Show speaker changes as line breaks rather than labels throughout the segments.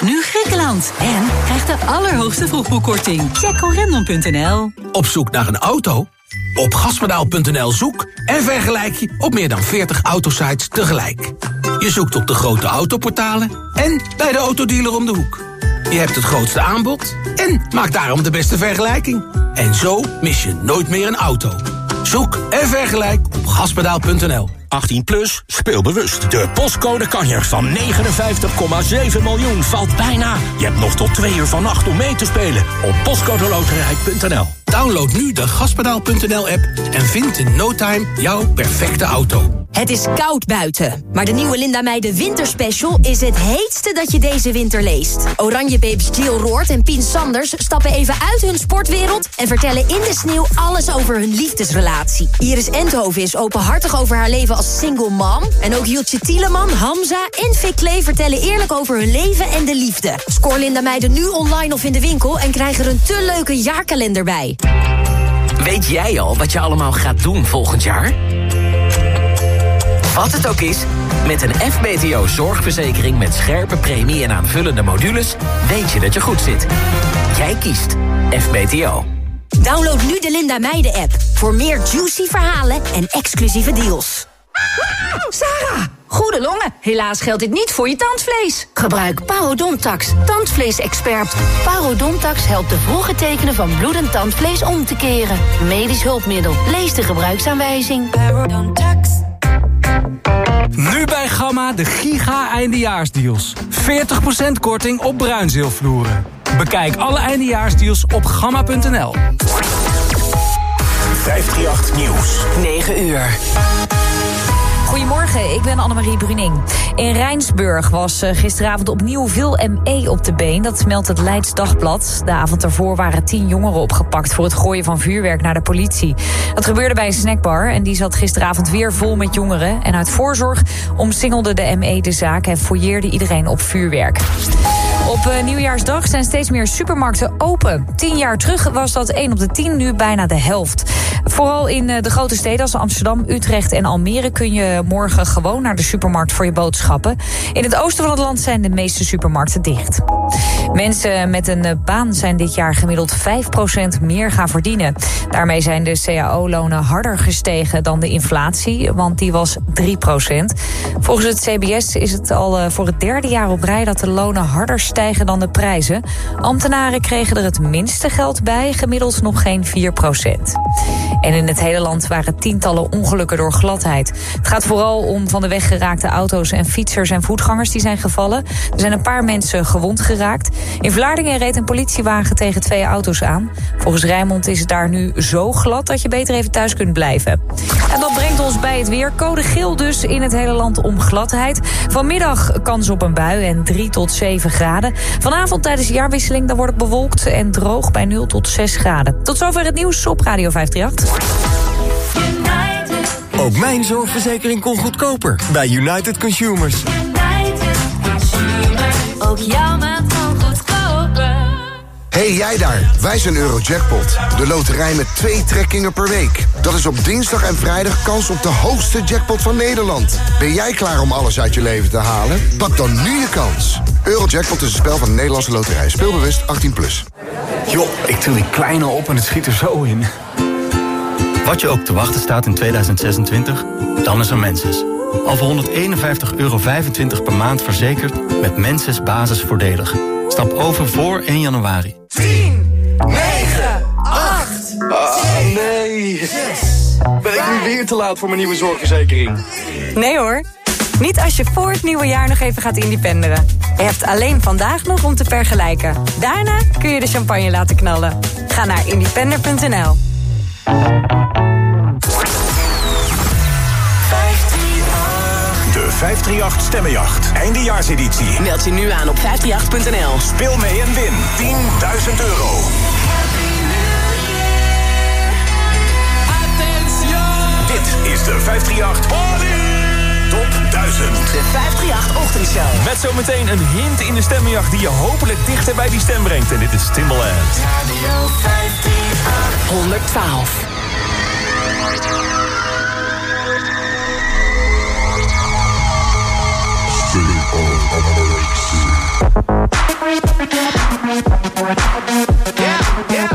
Nu Griekenland. En krijg de allerhoogste vroegboekkorting. Check corendon.nl.
Op zoek naar een auto? Op gaspedaal.nl zoek en vergelijk je op meer dan 40 autosites tegelijk. Je zoekt op de grote autoportalen en bij de autodealer om de hoek. Je hebt het grootste aanbod en maak daarom de beste vergelijking. En zo mis je nooit meer een auto. Zoek en vergelijk op gaspedaal.nl.
18 plus, speel bewust. De postcode kanjer van 59,7 miljoen valt bijna. Je hebt nog tot twee uur vannacht om mee te spelen op postcodeloterij.nl.
Download nu de gaspedaal.nl-app en vind in no time jouw perfecte auto.
Het is koud buiten, maar de nieuwe Linda Meijden winterspecial is het heetste dat je deze winter leest. Oranjebabes Jill Roord en Pien Sanders stappen even uit hun sportwereld... en vertellen in de sneeuw alles over hun liefdesrelatie. Iris Endhoven is openhartig over haar leven als single mom... en ook Jultje Tieleman, Hamza en Vic Klee vertellen eerlijk over hun leven en de liefde. Scoor Linda Meijden nu online of in de winkel... en krijg er een te leuke jaarkalender bij.
Weet jij al wat je allemaal gaat doen volgend jaar? Wat het ook is, met een FBTO zorgverzekering met scherpe premie en aanvullende modules weet je dat je goed zit. Jij kiest FBTO.
Download nu de Linda Meijden app voor meer juicy verhalen en exclusieve deals.
Sarah, goede longen. Helaas geldt dit niet voor je tandvlees. Gebruik Parodontax, tandvleesexpert. Parodontax helpt de vroege tekenen van bloedend tandvlees om te keren. Medisch hulpmiddel. Lees de gebruiksaanwijzing. Parodontax.
Nu bij Gamma de giga eindejaarsdeals. 40% korting op bruinzeelvloeren. Bekijk alle eindejaarsdeals op gamma.nl.
538 Nieuws.
9 uur. Goedemorgen, ik ben Annemarie Bruning. In Rijnsburg was eh, gisteravond opnieuw veel ME op de been. Dat meldt het Leids Dagblad. De avond daarvoor waren tien jongeren opgepakt... voor het gooien van vuurwerk naar de politie. Dat gebeurde bij een snackbar en die zat gisteravond weer vol met jongeren. En uit voorzorg omsingelde de ME de zaak... en fouilleerde iedereen op vuurwerk. Op uh, nieuwjaarsdag zijn steeds meer supermarkten open. Tien jaar terug was dat 1 op de 10, nu bijna de helft. Vooral in uh, de grote steden als Amsterdam, Utrecht en Almere... kun je morgen gewoon naar de supermarkt voor je boodschappen. In het oosten van het land zijn de meeste supermarkten dicht. Mensen met een uh, baan zijn dit jaar gemiddeld 5% meer gaan verdienen. Daarmee zijn de cao-lonen harder gestegen dan de inflatie, want die was 3%. Volgens het CBS is het al voor het derde jaar op rij dat de lonen harder stijgen dan de prijzen. Ambtenaren kregen er het minste geld bij, gemiddeld nog geen 4% En in het hele land waren tientallen ongelukken door gladheid. Het gaat vooral om van de weg geraakte auto's en fietsers en voetgangers die zijn gevallen. Er zijn een paar mensen gewond geraakt. In Vlaardingen reed een politiewagen tegen twee auto's aan. Volgens Rijnmond is het daar nu zo glad dat je beter even thuis kunt blijven. En dat brengt ons bij het weer. Code geel dus in het hele land om gladheid. Vanmiddag kans op een bui en 3 tot 7 graden. Vanavond tijdens de jaarwisseling dan wordt het bewolkt en droog bij 0 tot 6 graden. Tot zover het nieuws op Radio 538.
Ook mijn zorgverzekering kon goedkoper bij United Consumers.
United Consumers. Ook jouw maand.
Hey jij daar, wij zijn Eurojackpot. De loterij met twee trekkingen per week. Dat is op dinsdag en vrijdag kans op de hoogste jackpot van Nederland. Ben jij klaar om alles uit je leven te halen? Pak dan nu je kans. Eurojackpot is een spel van de Nederlandse loterij. Speelbewust 18+. Plus.
Joh, ik til die kleine op en het schiet er zo in.
Wat je ook te wachten staat in 2026, dan is er Menses. Al voor 151,25 euro per maand verzekerd met Menses basisvoordelig. Stap over voor 1 januari.
10, 9, 8,
Oh nee. Ben ik nu weer te laat voor mijn nieuwe zorgverzekering?
Nee hoor. Niet als je voor het nieuwe jaar nog even gaat independeren. Je hebt alleen vandaag nog om te vergelijken. Daarna kun je de champagne laten knallen. Ga naar independer.nl.
538 Stemmenjacht. Eindejaarseditie.
Meld je nu aan op 538.nl.
Speel mee en win 10.000 euro. Dit is de 538 Top 1000.
De 538 Ochtendshow.
Met zometeen een hint in de stemmenjacht die je hopelijk dichter bij die stem brengt. En dit is Timbaland.
Radio 538.
112.
Yeah, yeah.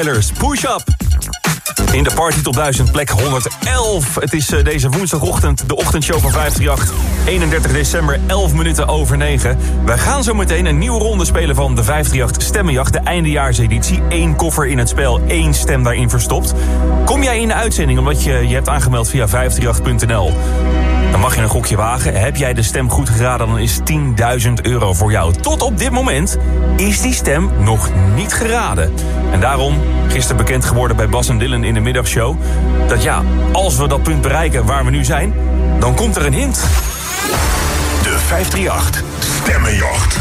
Push up.
In de Party Top 1000, plek 111. Het is eh, deze woensdagochtend de ochtendshow van 538. 31 december, 11 minuten over 9. Wij gaan zo meteen een nieuwe ronde spelen van de 538 Stemmenjacht. De eindejaarseditie. Eén koffer in het spel, één stem daarin verstopt. Kom jij in de uitzending omdat je je hebt aangemeld via 538.nl... Dan mag je een gokje wagen. Heb jij de stem goed geraden, dan is 10.000 euro voor jou. Tot op dit moment is die stem nog niet geraden. En daarom, gisteren bekend geworden bij Bas en Dylan in de middagshow... dat ja, als we dat punt bereiken waar we nu zijn... dan komt er een hint.
De 538 Stemmenjacht.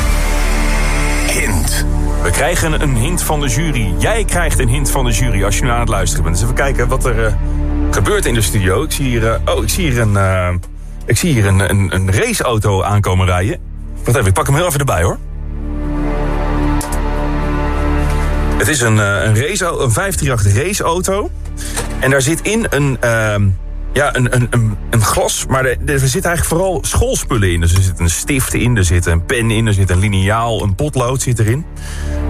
Hint.
We krijgen een hint van de jury. Jij krijgt een hint van de jury als je nu aan het luisteren bent. Dus even kijken wat er eh, gebeurt in de studio. Ik zie hier, eh, oh, ik zie hier een, eh, ik zie hier een, een, een raceauto aankomen rijden. Wacht even, ik pak hem heel even erbij hoor. Het is een, eh, een, race, een 538 raceauto. En daar zit in een, ehm, ja, een, een, een, een glas. Maar er, er zitten eigenlijk vooral schoolspullen in. Dus er zit een stift in, er zit een pen in, er zit een liniaal, een potlood zit erin.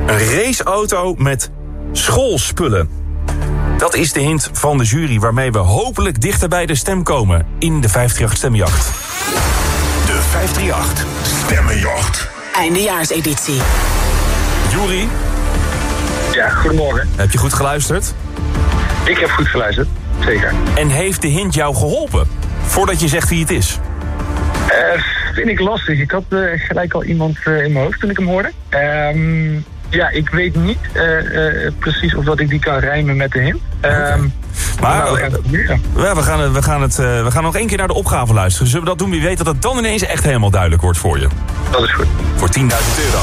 Een raceauto met schoolspullen. Dat is de hint van de jury waarmee we hopelijk dichter bij de stem komen in de 538 stemjacht.
De 538 Stemmenjacht.
Eindejaarseditie.
Jury,
Ja, goedemorgen.
heb je goed geluisterd?
Ik heb goed geluisterd, zeker.
En heeft de hint jou geholpen? Voordat je zegt wie het is.
Eh, vind ik lastig. Ik had eh, gelijk al iemand eh, in mijn hoofd toen ik hem hoorde. Ehm, ja, ik weet niet eh, eh, precies of dat ik die kan rijmen met de hint. Ehm,
Maar
nou, we gaan
ja, we, gaan, het- we, gaan het, eh, we gaan nog één keer naar de opgave luisteren. Zullen we dat doen? Wie weet dat het dan ineens echt helemaal duidelijk wordt voor je.
Dat is goed.
Voor 10.000 euro.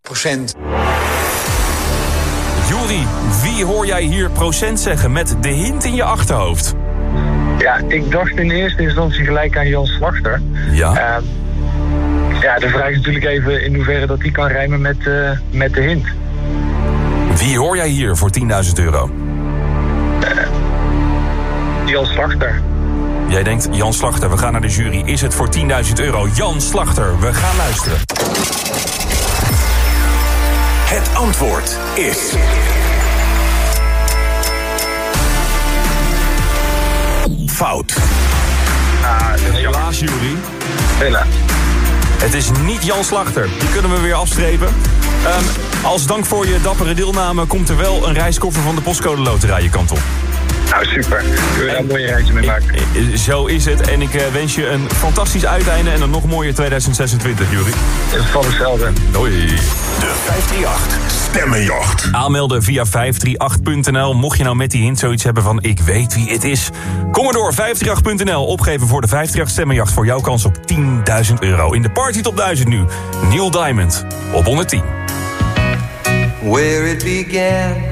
Procent.
Jury, wie hoor jij hier procent zeggen met de hint in je achterhoofd?
Ja, ik dacht in eerste instantie gelijk aan Jan Slachter.
Ja.
Ehm, ja, de vraag is natuurlijk even in hoeverre dat die kan rijmen met, eh, met de hint.
Wie hoor jij hier voor 10.000 euro?
Jan Slachter.
Jij denkt Jan Slachter, we gaan naar de jury. Is het voor 10.000 euro? Jan Slachter, we gaan luisteren.
Het antwoord is... Fout.
Helaas, jury.
Helaas.
Het is niet Jan Slachter. Die kunnen we weer afstrepen. Ehm, als dank voor je dappere deelname komt er wel een reiskoffer van de postcode loterij kant op.
Nou, super. Kunnen we daar een mooie reisje mee maken?
Eh, Zo is het. En ik eh, wens je een fantastisch uiteinde en een nog mooier 2026, Jury.
Van hetzelfde.
Doei.
De 538 Stemmenjacht.
Aanmelden via 538.nl. Mocht je nou met die hint zoiets hebben van ik weet wie het is. Kom maar door, 538.nl. Opgeven voor de 538 stemmenjacht voor jouw kans op 10.000 euro. In de Party Top 1000 nu. Neil Diamond op 110.
where it began.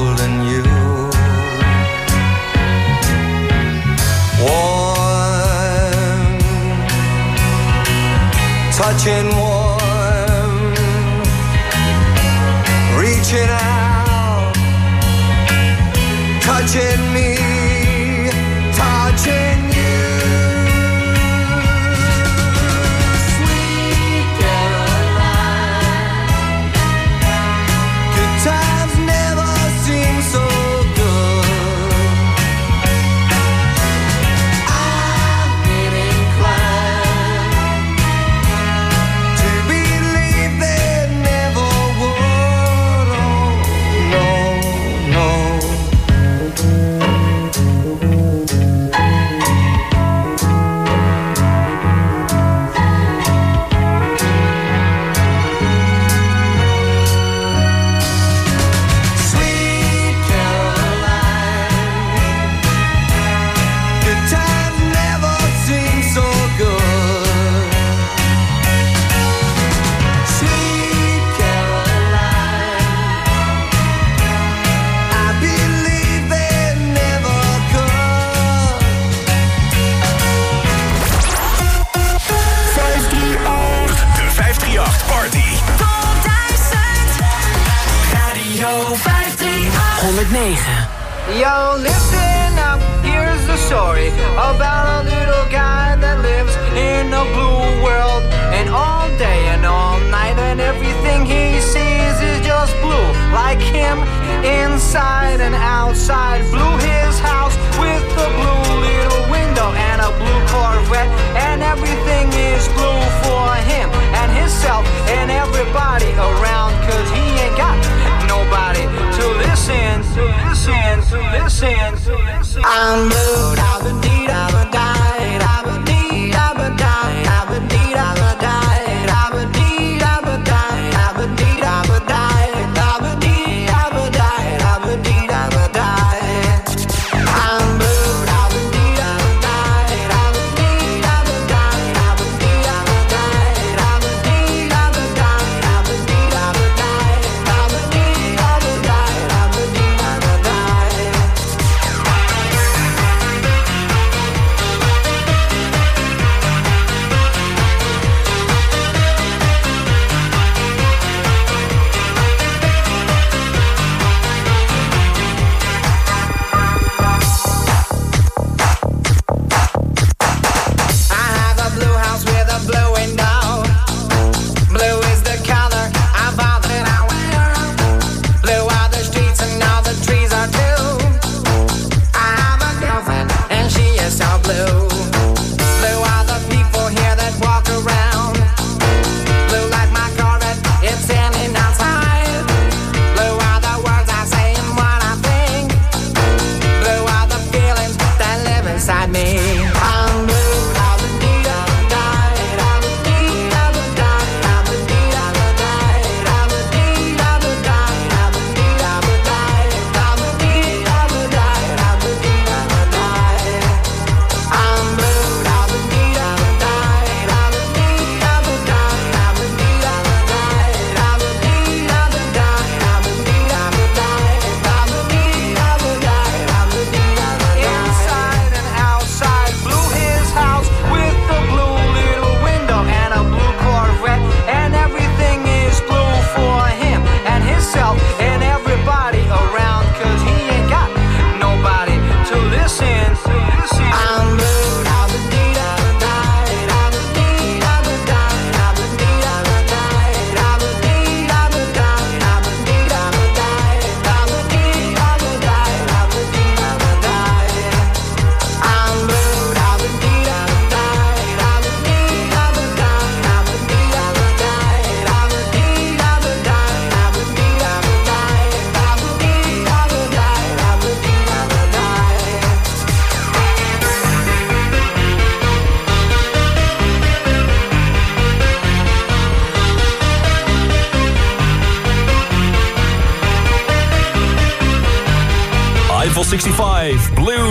touching warm,
reaching out, touching me, touching.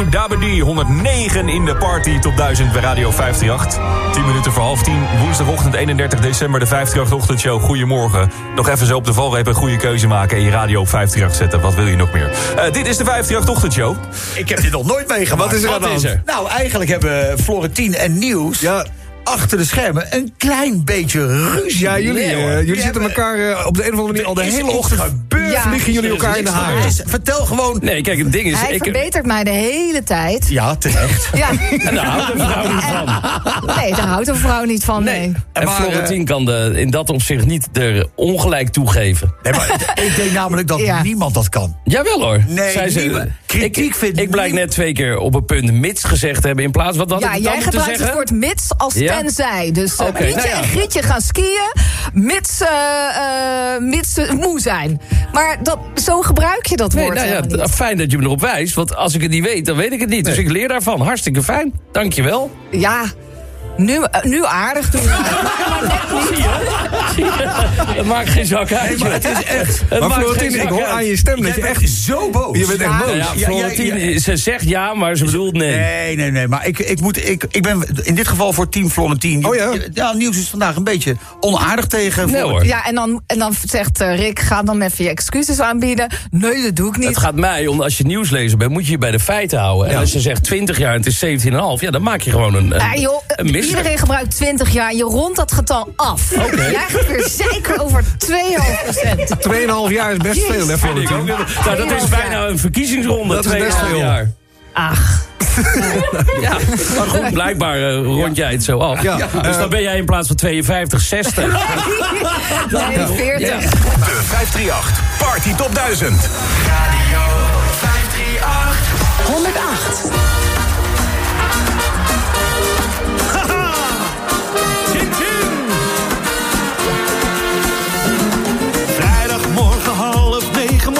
Blue
Dabadi 109 in de party top 1000 bij Radio 538. 10 minuten voor half 10, woensdagochtend 31 december, de 538-ochtendshow. Goedemorgen. Nog even zo op de valreep een goede keuze maken en je radio op 538 zetten. Wat wil je nog meer? Eh, dit is de 538-ochtendshow.
Ik heb dit nog nooit meegemaakt.
Wat is er Wat?
Nou, eigenlijk hebben Florentine en Nieuws... Ja achter de schermen een klein beetje ruzie.
Ja, jullie, eh, jullie zitten elkaar eh, op de een of andere manier al de hele ochtend
ja.
vliegen jullie elkaar in de haren. Vertel gewoon.
Nee, kijk, het ding is...
Hij
ik,
verbetert mij de hele tijd.
Ja, terecht.
Ja.
en daar houdt een vrouw niet van.
Nee, daar houdt een vrouw niet van. Nee.
En Florentien kan de, in dat opzicht niet er ongelijk toegeven.
Nee, maar ik denk namelijk dat
Ja.
niemand dat kan.
Jawel hoor.
Nee,
Zij ze-.
Kritiek
ik,
vindt
Ik blijk net twee keer op een punt mits gezegd te hebben... in plaats van wat
Ja,
ik dan
jij gebruikt het
zeggen.
woord mits als
Ja?
tenzij. Dus eh,
Oké,
Grietje
nou ja.
en Grietje gaan skiën, mits, eh, eh, mits ze moe zijn. Maar dat, zo gebruik je dat
Nee,
woord
nou ja, fijn dat je me erop wijst. Want als ik het niet weet, dan weet ik het niet. Dus ik leer daarvan. Hartstikke fijn. Dankjewel.
Ja, nu, eh, nu aardig doen.
Het maakt geen zak uit.
Nee, maar het is echt.
Het
maar
maakt
Florentine,
geen
ik hoor
uit.
aan je stem dat je echt zo boos. Je bent echt boos.
Ja, Florentine, ze zegt ja, maar ze bedoelt nee.
Nee, nee, nee. Maar ik, ik, moet, ik, ik ben in dit geval voor team Florentine. Oh ja? Ja, nieuws is vandaag een beetje onaardig tegen.
Nee, hoor.
Ja, en dan, en dan zegt eh, Rick, ga dan even je excuses aanbieden. Nee, dat doe ik niet.
Het gaat mij om, als je nieuwslezer bent, moet je je bij de feiten houden. En
Ja.
als je zegt 20 jaar en het is 17,5, ja, dan maak je gewoon een, een,
Ah, joh,
een misser.
Iedereen gebruikt 20 jaar. Je rondt dat getal af. Jij gaat weer zeker over 2,5 procent.
2,5 jaar is best veel, hè,
Vind ik ook. Nou, dat is bijna een verkiezingsronde.
Dat is best
2,5
veel.
jaar.
Ach.
Ja, maar goed, blijkbaar eh, rond jij het zo af.
Ja.
Dus dan ben jij in plaats van 52, 60.
Nee, 40.
Ja.
De 538 Party Top 1000. Radio 538.
108.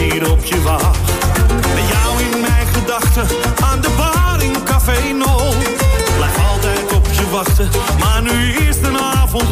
hier op je wacht. Met jou in mijn gedachten, aan de bar in Café No. Blijf altijd op je wachten, maar nu is de avond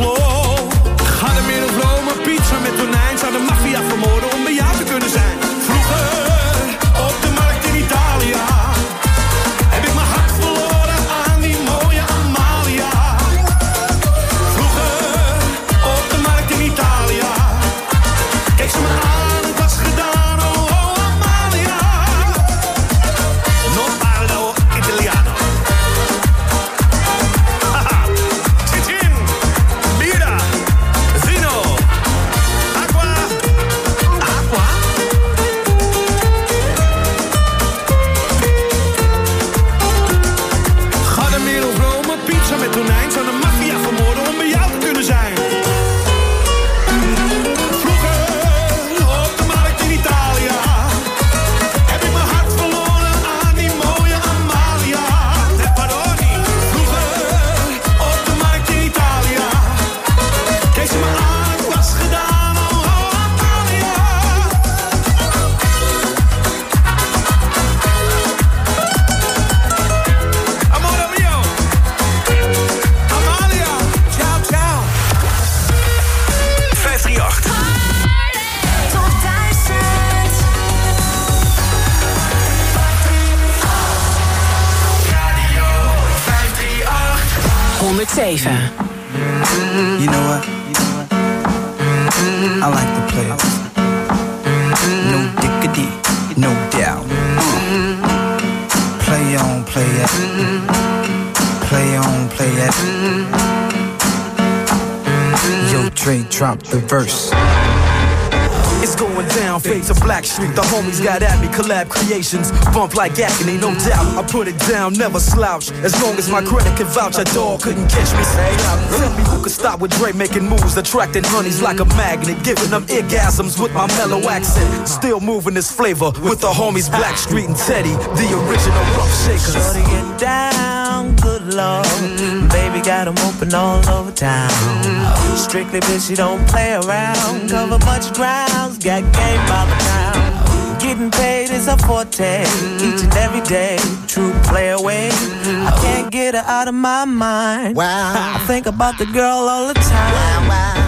creations. Bump like agony, no doubt. I put it down, never slouch. As long as my credit can vouch, a dog couldn't catch me. Say, tell me who could stop with Dre making moves, attracting honeys like a magnet, giving them orgasms with my mellow accent. Still moving this flavor with the homies Blackstreet and Teddy, the original rough shakers.
Shorty get down, good
Lord. Baby got 'em open all over town. Strictly bitch, you don't play around. Cover much grounds, got game by the pound. Getting paid is a forte, each and every day. True play away. I can't get her out of my mind. Wow. I think about the girl all the time.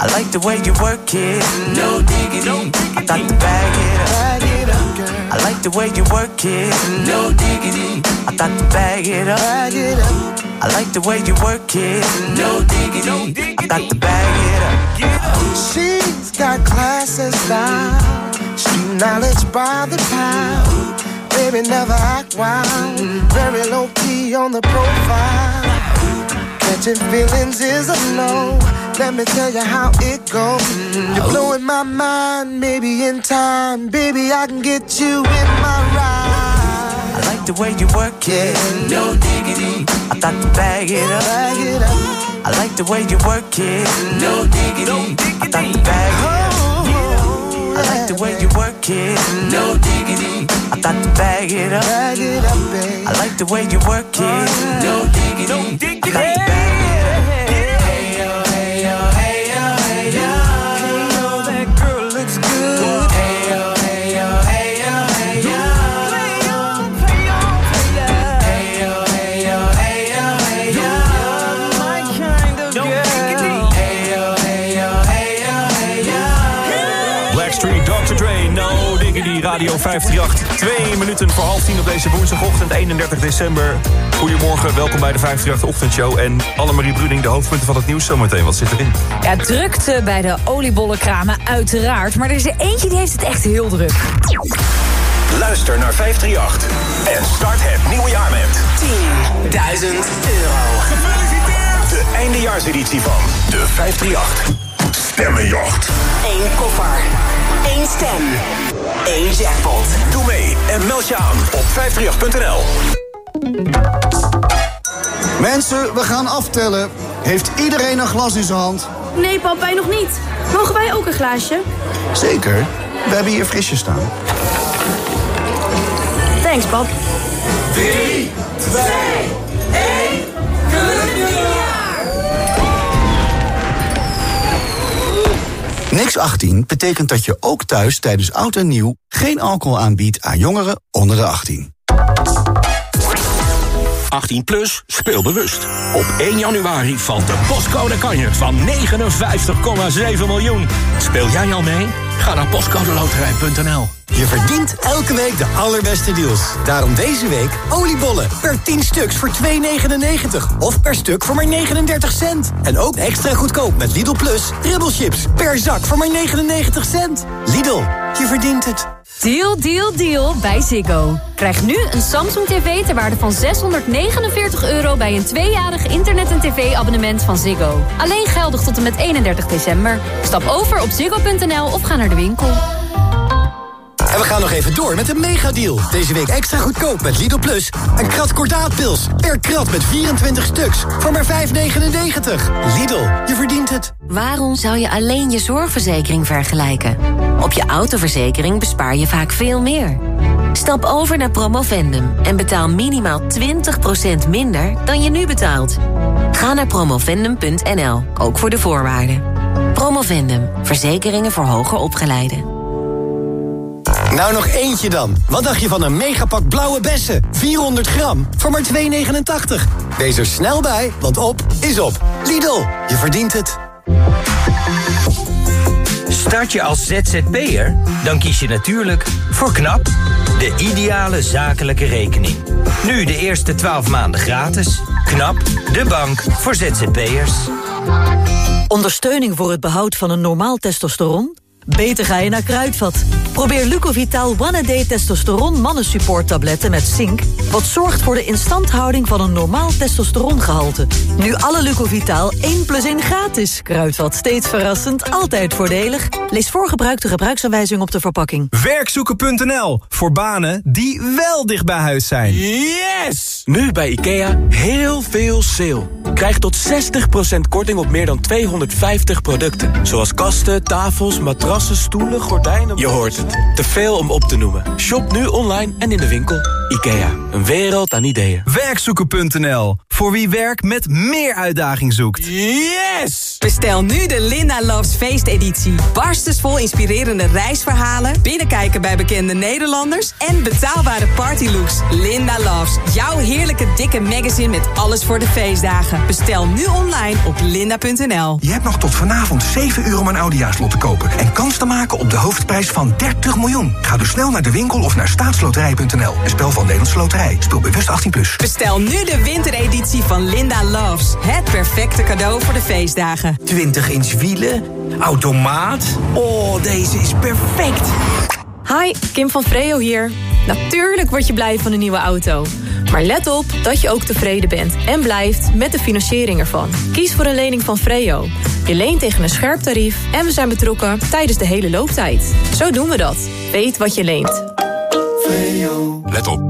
I like the way you work it, no diggity. I got to bag it up. Bag it up, girl. I like the way you work it, no diggity. I got to bag it up. Bag it up. I like the way you work it, no diggity. I got to bag it up.
She's got class and style, street knowledge by the pound. Baby, never act wild, very low key on the profile. Catching feelings is a no. Let me tell you how it goes. You're blowing my mind, maybe in time, baby, I can get you in my ride.
I like the way you work it, no diggity. I got to bag it up.
Bag it up.
I like the way you work it, no diggity. I got to bag it up. Oh, I like the way you work it, no diggity. I got to bag it up.
Bag it up, babe.
I like the way you work it, oh, no diggity. I got to bag it up.
538. Twee minuten voor half tien op deze woensdagochtend, 31 december. Goedemorgen, welkom bij de 538 Ochtendshow. En Annemarie Bruding, de hoofdpunten van het nieuws zometeen. Wat zit erin?
Ja, drukte bij de oliebollenkramen uiteraard. Maar er is er eentje die heeft het echt heel druk.
Luister naar 538 en start het nieuwe jaar met
10.000 euro.
Gefeliciteerd! De eindejaarseditie van de 538 Stemmenjacht.
Eén koffer. Eén stem. Eén jackpot.
Doe mee en meld je aan op 538.nl.
Mensen, we gaan aftellen. Heeft iedereen een glas in zijn hand?
Nee, pap, wij nog niet. Mogen wij ook een glaasje?
Zeker. We hebben hier frisjes staan.
Thanks, pap.
3, 2, 1. Gelukkig
Niks 18 betekent dat je ook thuis tijdens oud en nieuw... geen alcohol aanbiedt aan jongeren onder de 18.
18 plus, speel bewust. Op 1 januari valt de postcode kanjer van 59,7 miljoen. Speel jij al mee? Ga naar postcodeloterij.nl.
Je verdient elke week de allerbeste deals. Daarom deze week oliebollen per 10 stuks voor 2,99. Of per stuk voor maar 39 cent. En ook extra goedkoop met Lidl Plus per zak voor maar 99 cent. Lidl, je verdient het.
Deal, deal, deal bij Ziggo. Krijg nu een Samsung TV ter waarde van 649 euro... bij een tweejarig internet- en tv-abonnement van Ziggo. Alleen geldig tot en met 31 december. Stap over op ziggo.nl of ga naar de winkel.
En we gaan nog even door met een megadeal. Deze week extra goedkoop met Lidl Plus. Een krat kordaatpils per krat met 24 stuks voor maar 5,99. Lidl, je verdient het.
Waarom zou je alleen je zorgverzekering vergelijken? Op je autoverzekering bespaar je vaak veel meer. Stap over naar Promovendum en betaal minimaal 20% minder dan je nu betaalt. Ga naar promovendum.nl, ook voor de voorwaarden. Promovendum, verzekeringen voor hoger opgeleiden.
Nou nog eentje dan. Wat dacht je van een megapak blauwe bessen? 400 gram voor maar 2,89. Wees er snel bij, want op is op. Lidl, je verdient het.
Start je als ZZP'er? Dan kies je natuurlijk voor KNAP, de ideale zakelijke rekening. Nu de eerste 12 maanden gratis. KNAP, de bank voor ZZP'ers.
Ondersteuning voor het behoud van een normaal testosteron?
Beter ga je naar Kruidvat. Probeer Lucovital One A Day Testosteron Mannensupport tabletten met zink... wat zorgt voor de instandhouding van een normaal testosterongehalte. Nu alle Lucovital 1 plus 1 gratis. Kruidvat, steeds verrassend, altijd voordelig. Lees voor gebruik de gebruiksaanwijzing op de verpakking.
Werkzoeken.nl voor banen die wel dicht bij huis zijn.
Yes! Nu bij IKEA heel veel sale. Krijg tot 60% korting op meer dan 250 producten. Zoals kasten, tafels, matrassen, stoelen, gordijnen... Je hoort het. Te veel om op te noemen. Shop nu online en in de winkel. IKEA. Een wereld aan ideeën.
Werkzoeken.nl voor wie werk met meer uitdaging zoekt.
Yes!
Bestel nu de Linda Loves feesteditie. Barstensvol inspirerende reisverhalen, binnenkijken bij bekende Nederlanders en betaalbare partylooks. Linda Loves, jouw heerlijke dikke magazine met alles voor de feestdagen. Bestel nu online op linda.nl.
Je hebt nog tot vanavond 7 uur om een Audiaslot te kopen... en kans te maken op de hoofdprijs van 30 miljoen. Ga dus snel naar de winkel of naar staatsloterij.nl. Een spel van Nederlandse Loterij. Speel bewust 18+. Plus.
Bestel nu de wintereditie van Linda Loves. Het perfecte cadeau voor de feestdagen.
20 inch wielen, automaat. Oh, deze is perfect.
Hi, Kim van Freo hier. Natuurlijk word je blij van een nieuwe auto. Maar let op dat je ook tevreden bent en blijft met de financiering ervan. Kies voor een lening van Freo. Je leent tegen een scherp tarief en we zijn betrokken tijdens de hele looptijd. Zo doen we dat. Weet wat je leent.
Let op.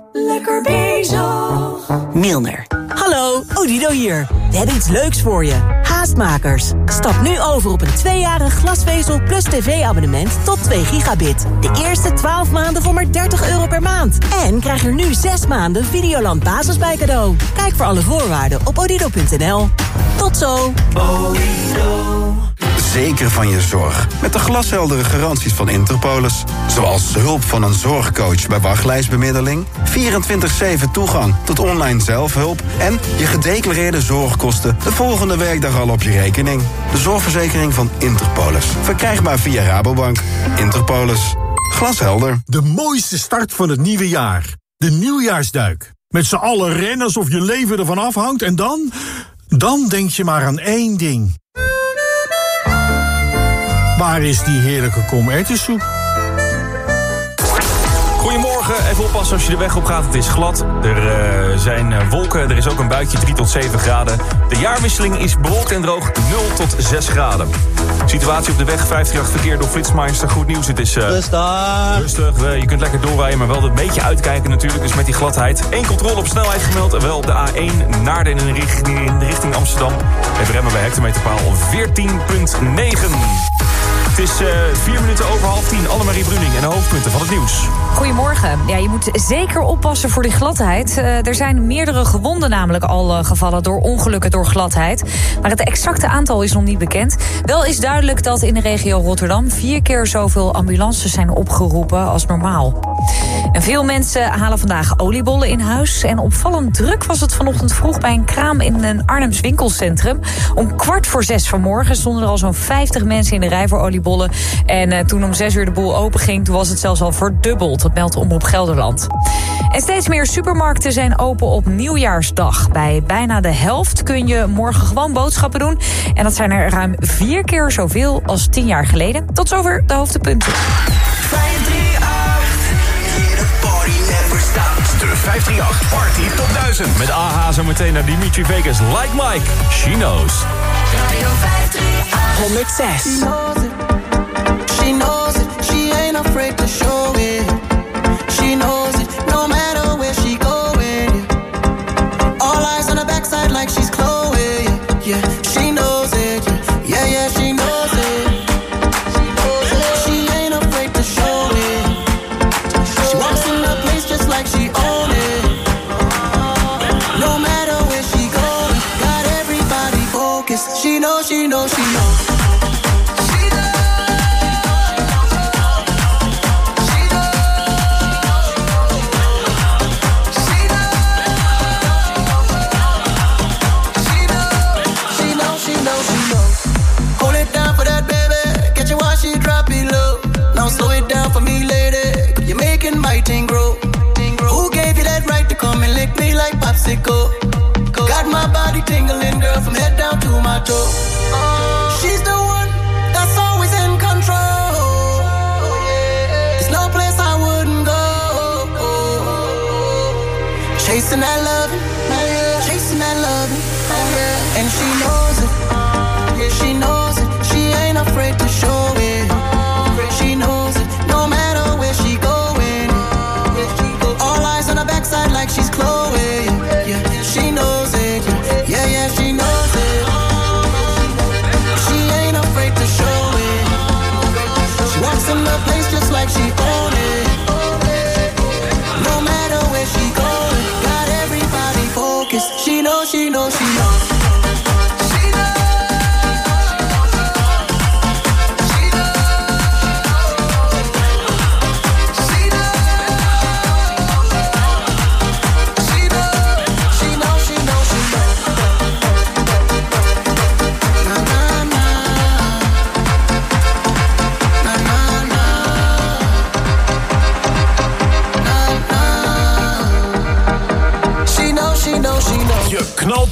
Lekker bezig.
Milner.
Hallo, Odido hier. We hebben iets leuks voor je. Haastmakers. Stap nu over op een tweejarig glasvezel plus tv-abonnement tot 2 gigabit. De eerste 12 maanden voor maar 30 euro per maand. En krijg er nu 6 maanden Videoland Basis bij cadeau. Kijk voor alle voorwaarden op odido.nl. Tot zo.
Zeker van je zorg. Met de glasheldere garanties van Interpolis. Zoals hulp van een zorgcoach bij wachtlijstbemiddeling... 24-7 toegang tot online zelfhulp... en je gedeclareerde zorgkosten de volgende werkdag al op je rekening. De zorgverzekering van Interpolis. Verkrijgbaar via Rabobank. Interpolis. Glashelder.
De mooiste start van het nieuwe jaar. De nieuwjaarsduik. Met z'n allen rennen alsof je leven ervan afhangt en dan... Dan denk je maar aan één ding. Waar is die heerlijke komertensoep?
Goedemorgen, even oppassen als je de weg op gaat. Het is glad, er eh, zijn eh, wolken, er is ook een buitje 3 tot 7 graden. De jaarwisseling is bewolkt en droog 0 tot 6 graden. Situatie op de weg 538 verkeer door Flitsmeister. Goed nieuws, het is... eh,
Rustig.
Rustig, je kunt lekker doorrijden, maar wel een beetje uitkijken natuurlijk. Dus met die gladheid. Eén controle op snelheid gemeld. Wel op de A1 naar de, in, de richting, in de richting Amsterdam. Even remmen bij hectometerpaal 14.9. Het is eh, vier minuten over half tien. Annemarie Bruning en de hoofdpunten van het nieuws.
Goedemorgen. Ja, je moet zeker oppassen voor die gladheid. Eh, er zijn meerdere gewonden namelijk al eh, gevallen door ongelukken door gladheid. Maar het exacte aantal is nog niet bekend. Wel is duidelijk dat in de regio Rotterdam vier keer zoveel ambulances zijn opgeroepen als normaal. En veel mensen halen vandaag oliebollen in huis. En opvallend druk was het vanochtend vroeg bij een kraam in een Arnhems winkelcentrum. Om kwart voor zes vanmorgen stonden er al zo'n 50 mensen in de rij voor oliebollen. En eh, toen om zes uur de boel open ging, toen was het zelfs al verdubbeld. Dat meldt Omroep Gelderland. En steeds meer supermarkten zijn open op nieuwjaarsdag. Bij bijna de helft kun je morgen gewoon boodschappen doen. En dat zijn er ruim vier keer zoveel als tien jaar geleden. Tot zover de hoofdpunten.
De 538 Party Top 1000.
Met AH zo meteen naar Dimitri Vegas. Like Mike, she knows.
Radio 538.
106.
She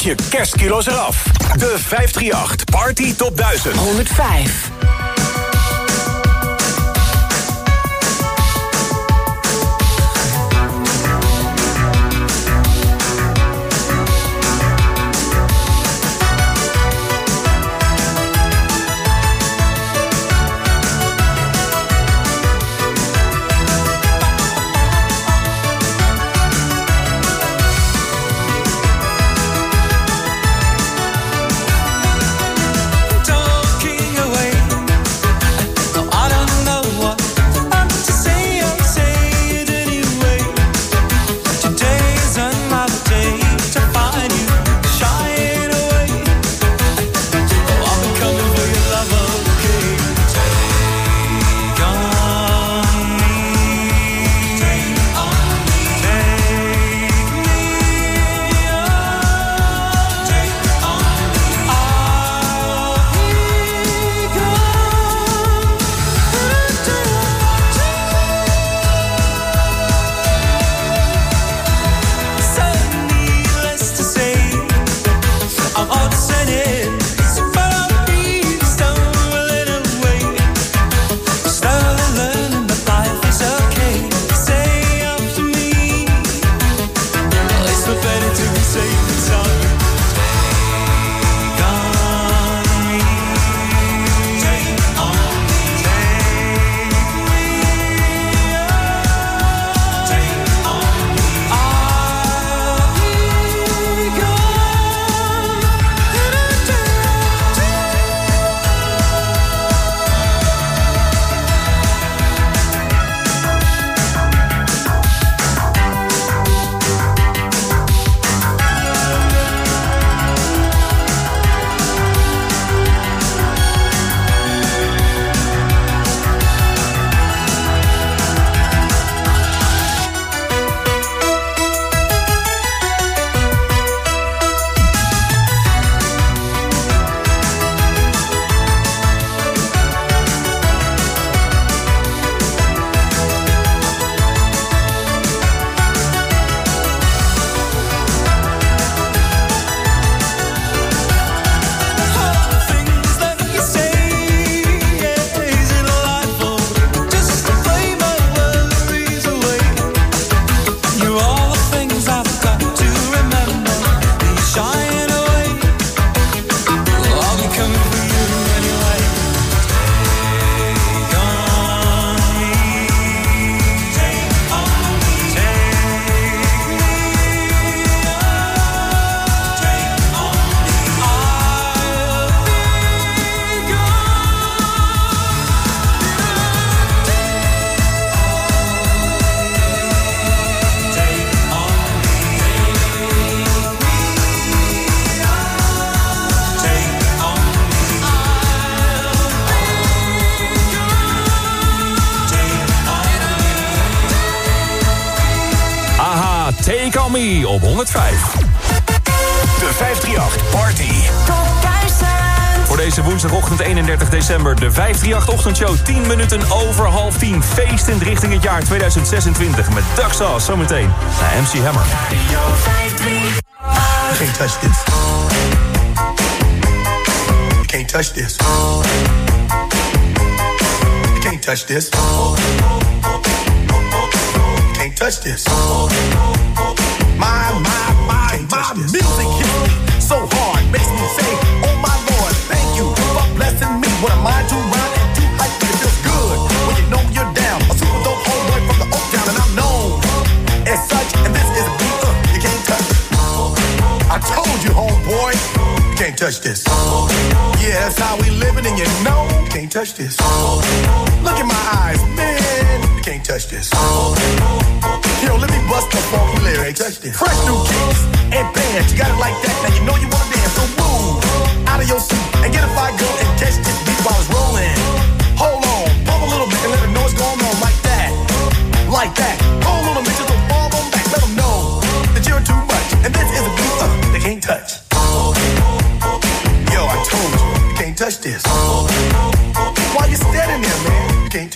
Je kerstkilo's eraf. De 538 Party Top 1000.
105.
Woensdagochtend 31 december de 538-ochtendshow. 10 minuten over half 10. Feestend richting het jaar 2026 met Sauce zometeen naar MC Hammer.
Geen touch dit.
can't touch this. Can't touch this. Can't touch this. My, my, my, my music hits me so hard, makes me say, blessing me. What I to run and to hype? It feels good when you know you're down. A super dope homeboy from the Oak Town, and I'm known as such. And this is a beat uh, you can't touch. I told you, homeboy, you can't touch this. Yeah, that's how we living, and you know you can't touch this. Look in my eyes, man, you can't touch this. Yo, let me bust the funky lyrics. Fresh new kicks and bands, you got it like that. Now you know you wanna dance, so move out of your seat and get a fire girl and catch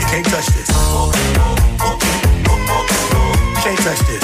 Can't touch this. Can't touch this.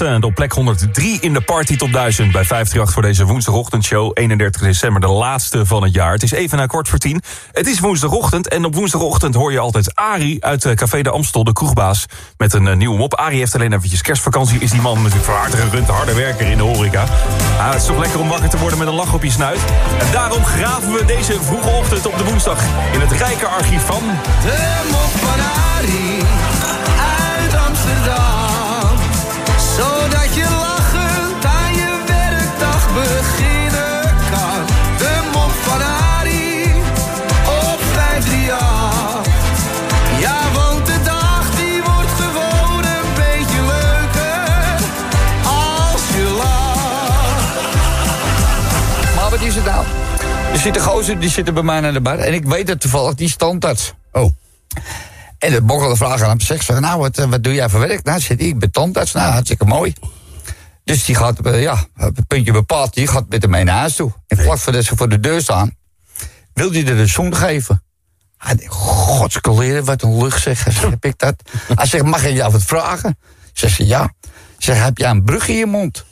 Op plek 103 in de Party Top 1000 bij 538 voor deze woensdagochtendshow. 31 december, de laatste van het jaar. Het is even na kwart voor tien. Het is woensdagochtend en op woensdagochtend hoor je altijd Arie uit eh, Café de Amstel, de kroegbaas, met een eh, nieuwe mop. Arie heeft alleen eventjes kerstvakantie, is die man natuurlijk van harte gerund, harde werker in de horeca. Ah, het is toch lekker om wakker te worden met een lach op je snuit. En daarom graven we deze vroege ochtend op de woensdag in het rijke archief van...
De mop van Arie Zodat je lachend aan je werkdag beginnen kan. De mop van Arie op 538. Ja, want de dag die wordt gewoon een beetje leuker als je lacht.
Maar wat is het nou? Er zit een gozer, die zit er bij mij naar de bar. En ik weet het toevallig, die is tandarts. Oh. En de bokkelde vraag aan hem. Zegt ze, nou, wat, eh, wat doe jij voor werk? Nou, zit hij, ik ben tandarts. Nou, hartstikke mooi. Dus die gaat, eh, ja, een puntje bepaald, die gaat met hem mee naar huis toe. En vlak voordat ze voor de deur staan, wil hij er een zoen geven. Hij denkt, godskoleren, wat een lucht zeg. Hij zegt, heb ik dat? Hij zegt, mag ik jou wat vragen? Zegt ze, ja. Zeg, heb jij een brug in je mond?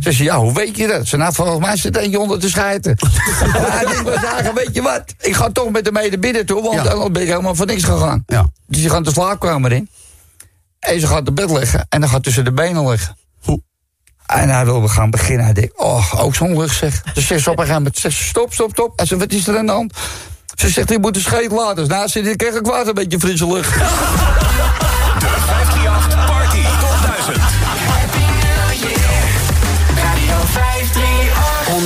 Ze zei, ja, hoe weet je dat? Ze nou, volgens mij zit eentje onder te schijten. maar denkt, we zagen, weet je wat? Ik ga toch met mee naar binnen toe, want dan ben ik helemaal voor niks gegaan. Dus die gaat de slaapkamer in. En ze gaat op bed liggen en dan gaat tussen de benen liggen. En hij wil gaan beginnen. Hij denkt, oh, ook zo'n lucht zeg. Dus zegt ze op een gegeven moment, zegt ze, stop, stop, stop. Hij zegt, wat is er aan de hand? Ze zegt, je moet de scheet laten. Dus nou zit ik echt kwaad een beetje frisse lucht.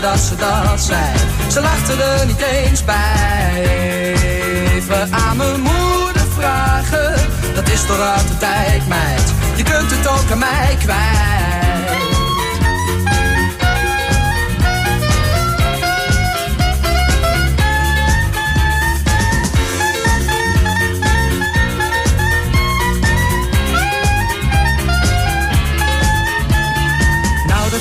Dat ze dat zei. Ze lachte er niet eens bij. Even aan mijn moeder vragen. Dat is toch uit de tijd, meid. Je kunt het ook aan mij kwijt.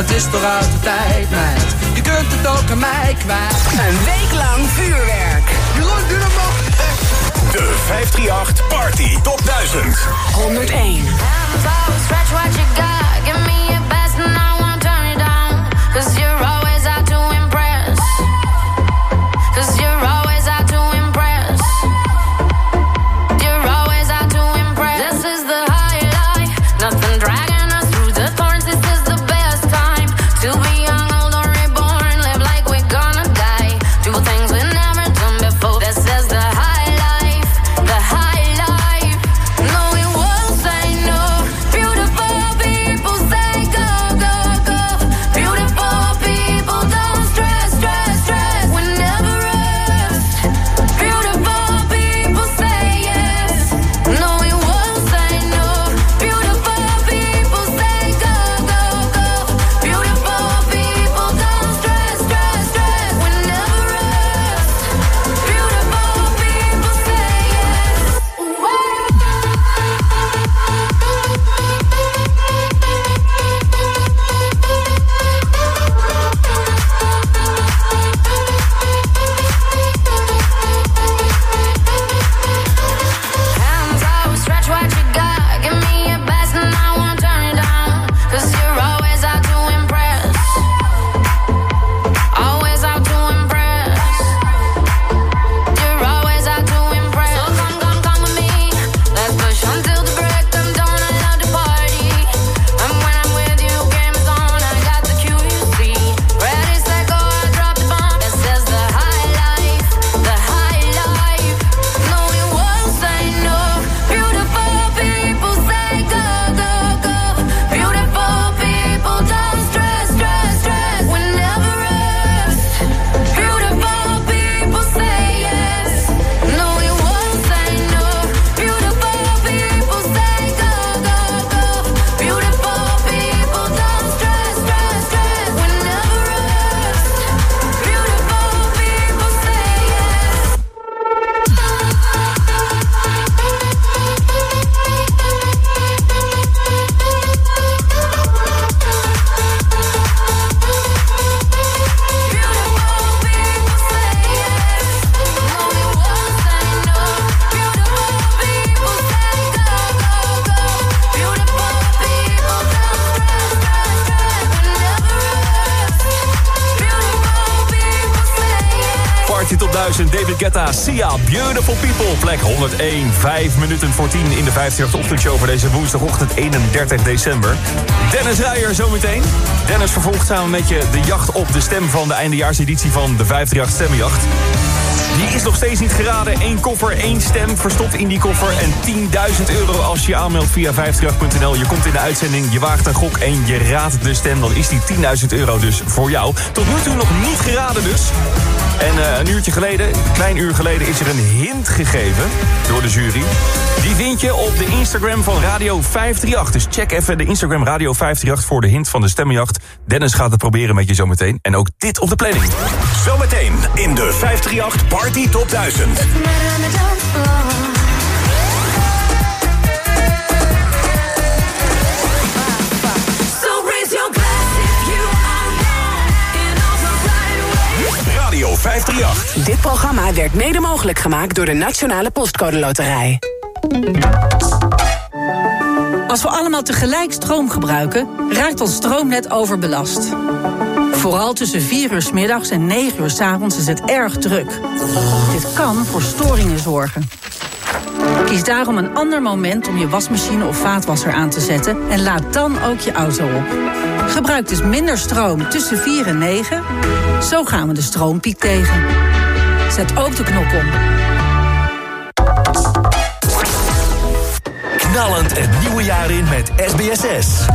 Dat is toch uit de tijd, meid. Je kunt het ook aan mij kwijt.
Een week lang vuurwerk.
Jeroen, doe hem op.
De 538 Party Top 1000.
101.
Stretch what you got, give me your best and I won't turn it down. Cause you're always
1000, David Guetta, Sia, Beautiful People. Plek 101, 5 minuten voor 10 in de 50 ochtendshow voor deze woensdagochtend 31 december. Dennis Ruijer zometeen. Dennis vervolgt samen met je de jacht op de stem van de eindejaarseditie van de 538 Stemmenjacht. Die is nog steeds niet geraden. Eén koffer, één stem verstopt in die koffer. En 10.000 euro als je aanmeldt via 538.nl. Je komt in de uitzending, je waagt een gok en je raadt de stem. Dan is die 10.000 euro dus voor jou. Tot nu toe nog niet geraden dus. En eh, een uurtje geleden, een klein uur geleden, is er een hint gegeven door de jury. Die vind je op de Instagram van Radio 538. Dus check even de Instagram Radio 538 voor de hint van de stemmenjacht. Dennis gaat het proberen met je zometeen. En ook dit op de planning.
Zometeen in de 538 Party Top 1000. 538.
Dit programma werd mede mogelijk gemaakt door de Nationale Postcode Loterij.
Als we allemaal tegelijk stroom gebruiken, raakt ons stroomnet overbelast. Vooral tussen 4 uur 's middags en 9 uur 's avonds is het erg druk. Dit kan voor storingen zorgen. Kies daarom een ander moment om je wasmachine of vaatwasser aan te zetten en laad dan ook je auto op. Gebruik dus minder stroom tussen 4 en 9. Zo gaan we de stroompiek tegen. Zet ook de knop om.
Knallend het nieuwe jaar in met SBSS.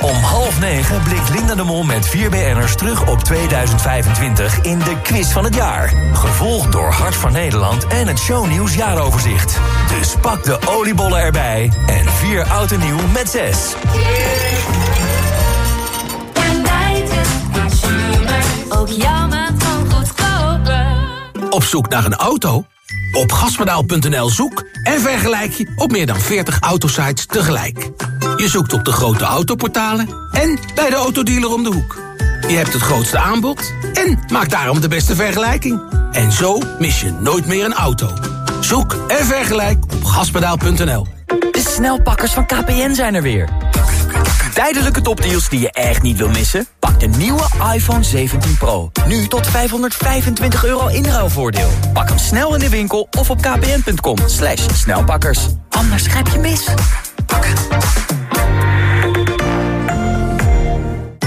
Om half negen blikt Linda de Mol met vier BN'ers terug op 2025 in de quiz van het jaar. Gevolgd door Hart van Nederland en het shownieuws jaaroverzicht. Dus pak de oliebollen erbij en vier oud en nieuw met zes.
Op zoek naar een auto? Op gaspedaal.nl zoek en vergelijk je op meer dan 40 autosites tegelijk. Je zoekt op de grote autoportalen en bij de autodealer om de hoek. Je hebt het grootste aanbod en maak daarom de beste vergelijking. En zo mis je nooit meer een auto. Zoek en vergelijk op gaspedaal.nl.
De snelpakkers van KPN zijn er weer. Tijdelijke topdeals die je echt niet wil missen? Pak de nieuwe iPhone 17 Pro. Nu tot 525 euro inruilvoordeel. Pak hem snel in de winkel of op kpn.com. Slash snelpakkers. Anders grijp je mis.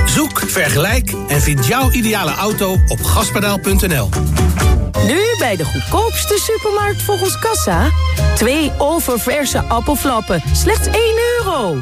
Zoek, vergelijk en vind jouw ideale auto op gaspedaal.nl.
Nu bij de goedkoopste supermarkt volgens Kassa. Twee oververse appelflappen, slechts 1 euro.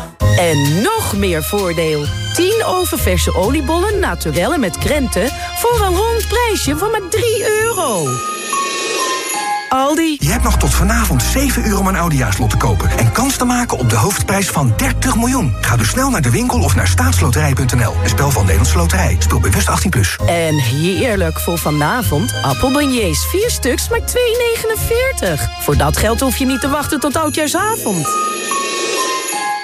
En nog meer voordeel. 10 oververse oliebollen naturellen met krenten... voor een rond prijsje van maar 3 euro. Aldi.
Je hebt nog tot vanavond 7 uur om een Audiaslot te kopen... en kans te maken op de hoofdprijs van 30 miljoen. Ga dus snel naar de winkel of naar staatsloterij.nl. Een spel van Nederlandse Loterij. Speel bewust 18+. Plus.
En heerlijk voor vanavond. Appelbeignets, 4 stuks, maar 2,49. Voor dat geld hoef je niet te wachten tot oudjaarsavond.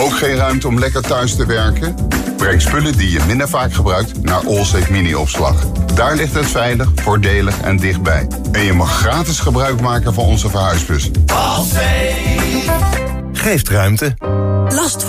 Ook geen ruimte om lekker thuis te werken? Breng spullen die je minder vaak gebruikt naar Allsafe Mini-opslag. Daar ligt het veilig, voordelig en dichtbij. En je mag gratis gebruik maken van onze verhuisbus.
Geeft ruimte.
Last van